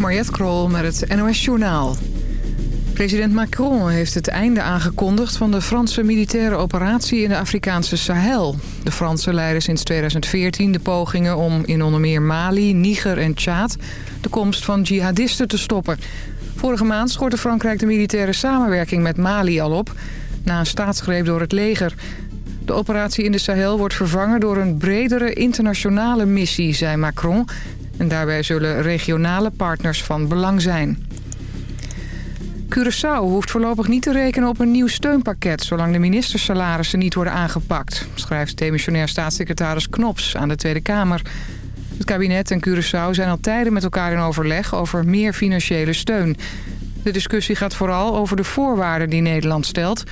Mariette Krol met het NOS Journaal. President Macron heeft het einde aangekondigd van de Franse militaire operatie in de Afrikaanse Sahel. De Fransen leiden sinds 2014 de pogingen om in onder meer Mali, Niger en Tjaad de komst van jihadisten te stoppen. Vorige maand schortte Frankrijk de militaire samenwerking met Mali al op, na een staatsgreep door het leger. De operatie in de Sahel wordt vervangen door een bredere internationale missie, zei Macron. En daarbij zullen regionale partners van belang zijn. Curaçao hoeft voorlopig niet te rekenen op een nieuw steunpakket... zolang de ministersalarissen niet worden aangepakt... schrijft demissionair staatssecretaris Knops aan de Tweede Kamer. Het kabinet en Curaçao zijn al tijden met elkaar in overleg... over meer financiële steun. De discussie gaat vooral over de voorwaarden die Nederland stelt.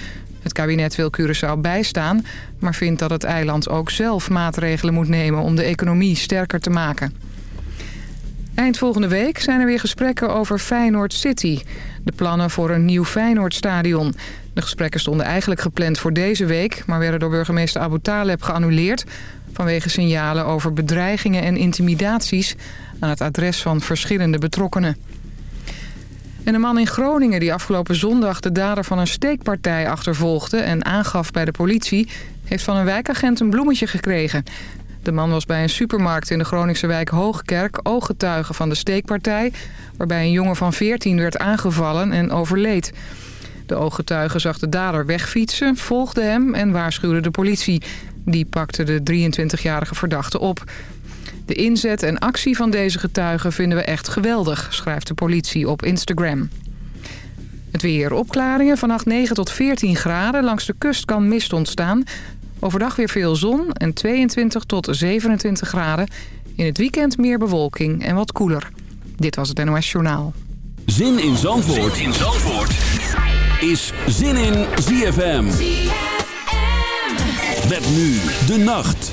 Het kabinet wil Curaçao bijstaan... maar vindt dat het eiland ook zelf maatregelen moet nemen... om de economie sterker te maken. Eind volgende week zijn er weer gesprekken over Feyenoord City. De plannen voor een nieuw Feyenoordstadion. De gesprekken stonden eigenlijk gepland voor deze week... maar werden door burgemeester Abu Taleb geannuleerd... vanwege signalen over bedreigingen en intimidaties... aan het adres van verschillende betrokkenen. En een man in Groningen die afgelopen zondag de dader van een steekpartij achtervolgde... en aangaf bij de politie, heeft van een wijkagent een bloemetje gekregen. De man was bij een supermarkt in de Groningse wijk Hoogkerk ooggetuige van de steekpartij... waarbij een jongen van 14 werd aangevallen en overleed. De ooggetuige zag de dader wegfietsen, volgde hem en waarschuwde de politie. Die pakte de 23-jarige verdachte op. De inzet en actie van deze getuigen vinden we echt geweldig, schrijft de politie op Instagram. Het weer opklaringen, vannacht 9 tot 14 graden. Langs de kust kan mist ontstaan. Overdag weer veel zon en 22 tot 27 graden. In het weekend meer bewolking en wat koeler. Dit was het NOS Journaal. Zin in Zandvoort, zin in Zandvoort. is Zin in ZFM. ZFM. Met nu de nacht.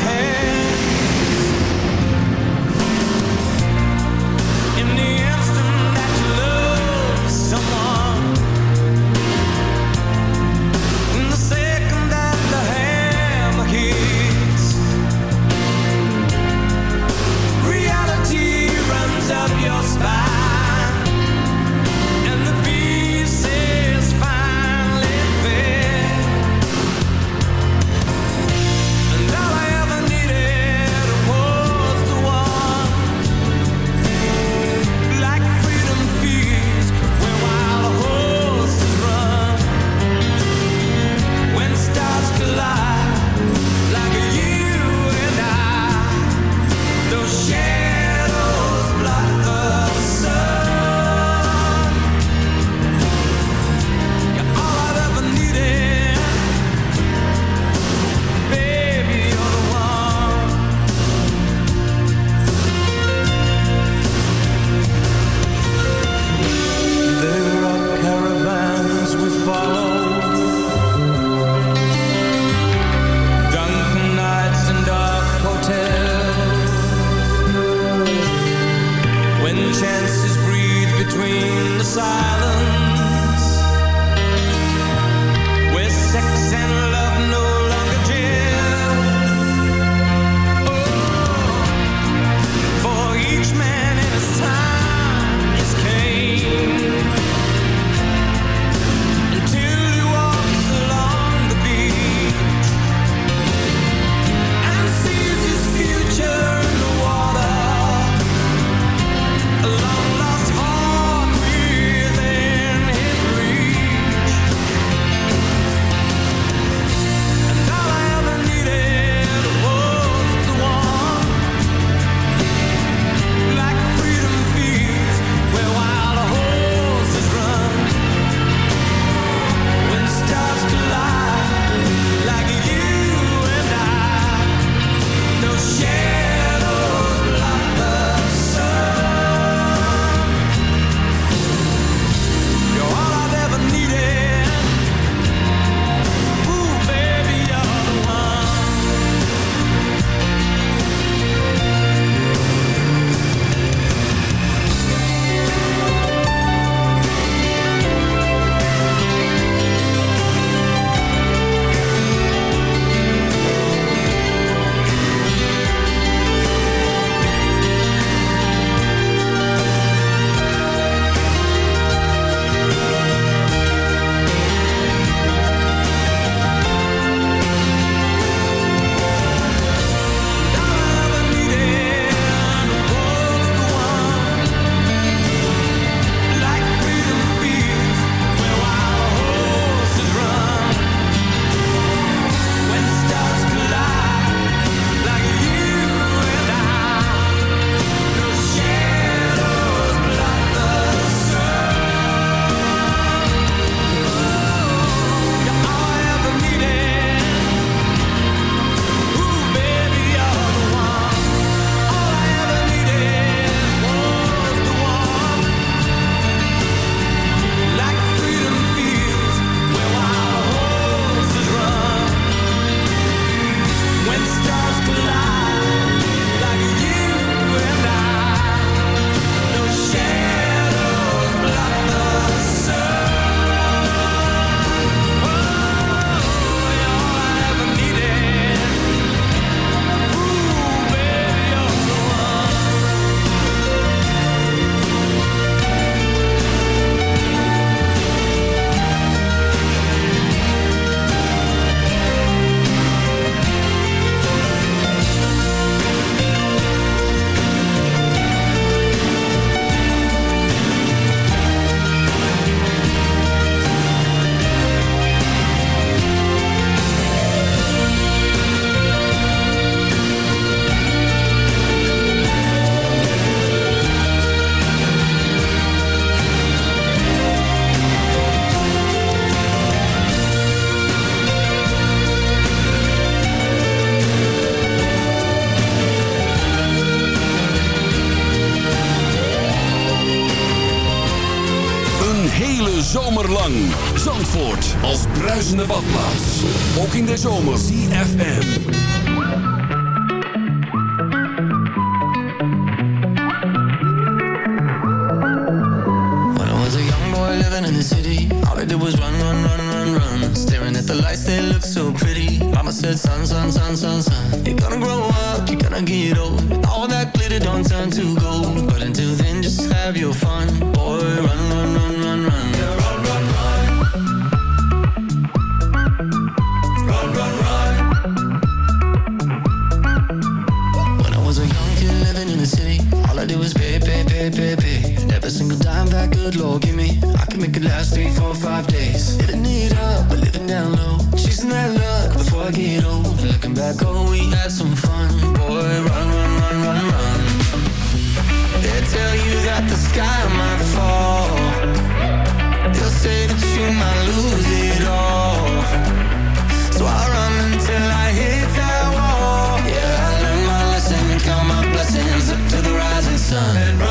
side. Pretty. Mama said, son, son, son, son, son You're gonna grow up, you're gonna get old. All that glitter don't turn to gold But until then, just have your fun. Boy, run, run, run, run, run. Run, run, run. Run, run, When I was a young kid living in the city All I did was pay, pay, pay, pay, pay. Every single dime that good Lord give me I can make it last three, four, five Back, oh, we had some fun Boy, run, run, run, run, run. They tell you that the sky might fall. They'll say that you might lose it all. So I run until I hit that wall. Yeah, I learned my lesson Count my blessings up to the rising sun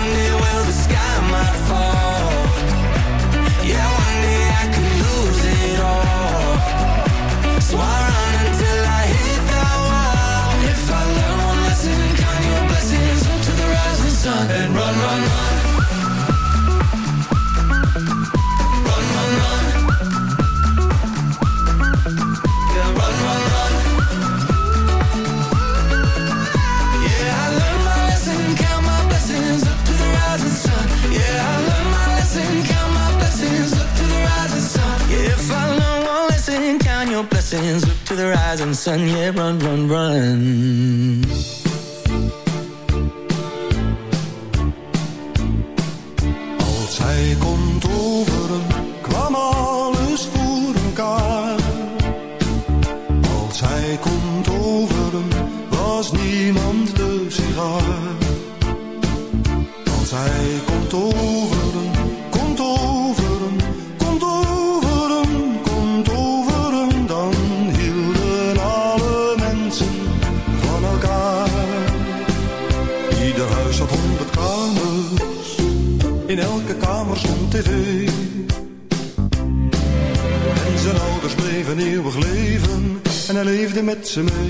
Yeah, one day will the sun. Yeah, run, run, run. Ze mee.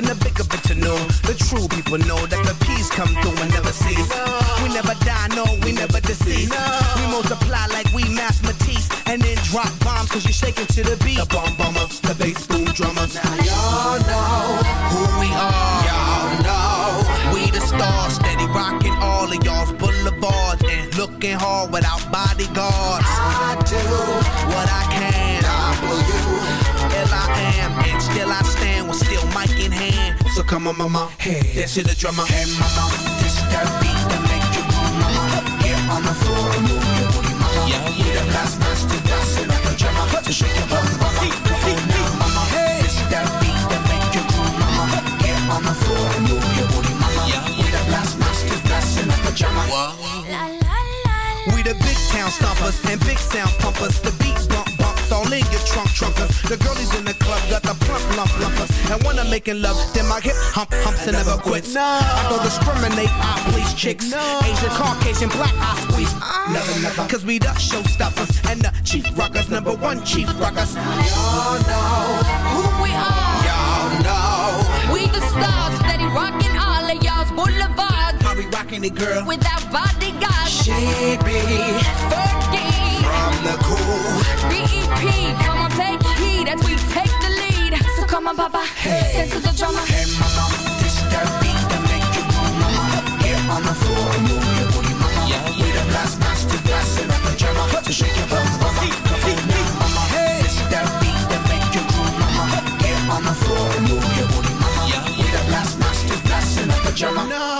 And a come on, mama, hey, dance to the drummer. Hey, mama, this that beat that make you move, mama. Get on the floor and move your booty, mama. Yeah, yeah. The last master dancing like a drummer. So shake your bum, mama. Come on now, mama. This that beat that make you groove, mama. Get on the floor and move your booty, mama. Yeah, yeah. The last master dancing like a drummer. We the big town stompers and big sound pumpers. The girlies in the club got the plump lump lumpers. And when I'm making love, then my hip hump humps and never quits. I don't discriminate, I please chicks. Asian, Caucasian, black, I squeeze. Never, never. Cause we the showstoppers and the chief rockers, number one chief rockers. Y'all know Who we are. Y'all know We the stars, steady rocking all of y'all's boulevards. how we rocking it, girl. With Without bodyguards. She be Fergie, from the cool. BEP, come on, take as we take the lead. So come on, Papa, dance to the drummer. Hey mama, this that beat that make you move, mama. Get on the floor and move your booty, mama. Yeah, yeah. We the blast master blasting like a drummer. So shake your bum, mama. Come on now, mama. This that beat that make you groove, mama. Get on the floor and move your booty, mama. Yeah, yeah. We the blast master blasting like a drummer. Nah,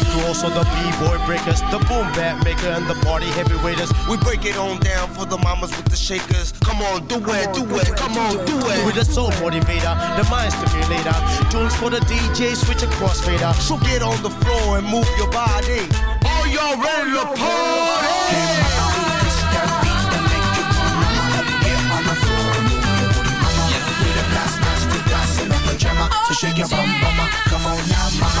crew, also the b-boy breakers, the boom bap maker and the party heavyweighters. We break it on down for the mamas with the shakers. Come on, do it, do it, come on, do it. With the soul motivator, the mind stimulator, tunes for the DJ, switch across fader. So get on the floor and move your body. Are y'all ready to party? This that beat that make you groove, mama. Get on the floor and move your booty, mama. We the blast master blasting like a drummer. So shake your bum, mama. Come on now, mama.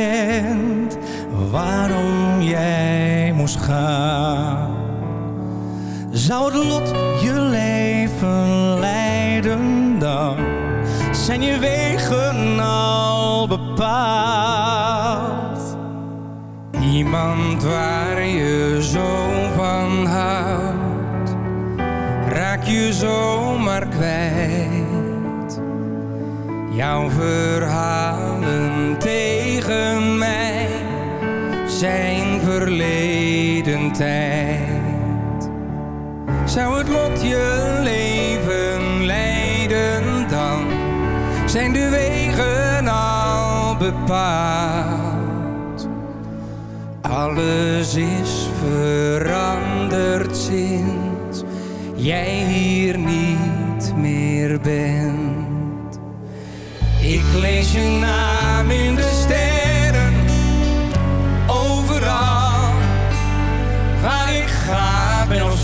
gekend waarom jij moest gaan. Zou het lot je leven leiden dan? Zijn je wegen al bepaald? Iemand waar je zo van houdt, raak je zomaar kwijt. Jouw verhaal zijn verleden tijd. Zou het lot je leven leiden dan, zijn de wegen al bepaald. Alles is veranderd sinds jij hier niet meer bent. Ik lees je naam in de sterren.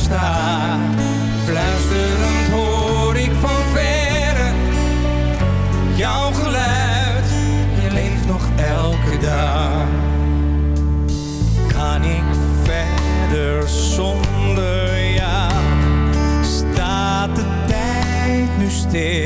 sta. Fluisterend hoor ik van verre jouw geluid. Je leeft nog elke dag. Kan ik verder zonder jou? Staat de tijd nu stil?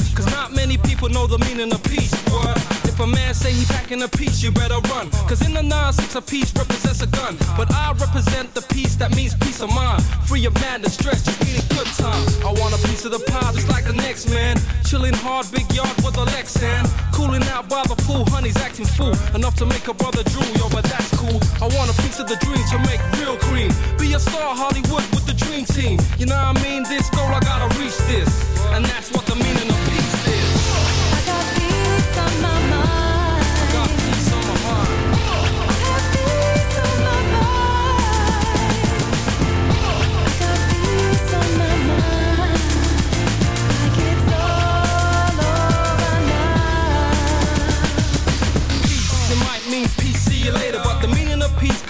Not many people know the meaning of peace. Word. If a man say he packing a piece, you better run. Cause in the 9-6 a piece represents a gun. But I represent the peace that means peace of mind. Free of madness, stress, just need a good time. I want a piece of the pie just like the next man. Chilling hard, big yard with a Lexan. Cooling out by the pool, honey's acting fool. Enough to make a brother drool, yo, but that's cool. I want a piece of the dream to make real cream. Be a star, Hollywood with the dream team. You know what I mean? This goal, I gotta reach this. And that's what the meaning of peace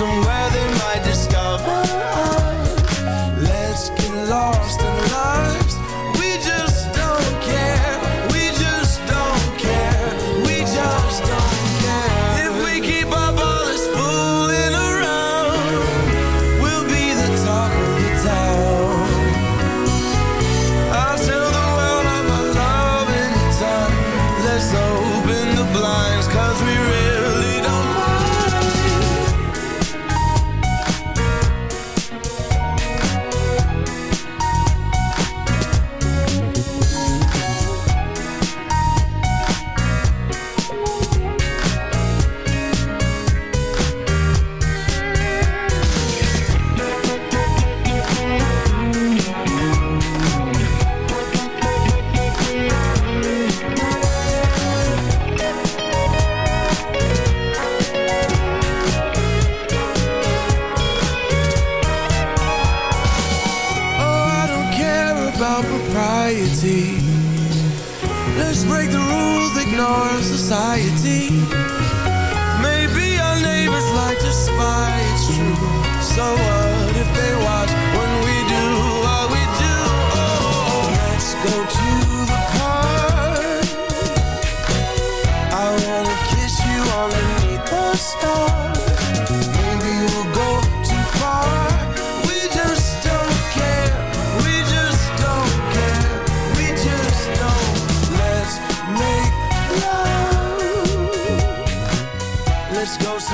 somewhere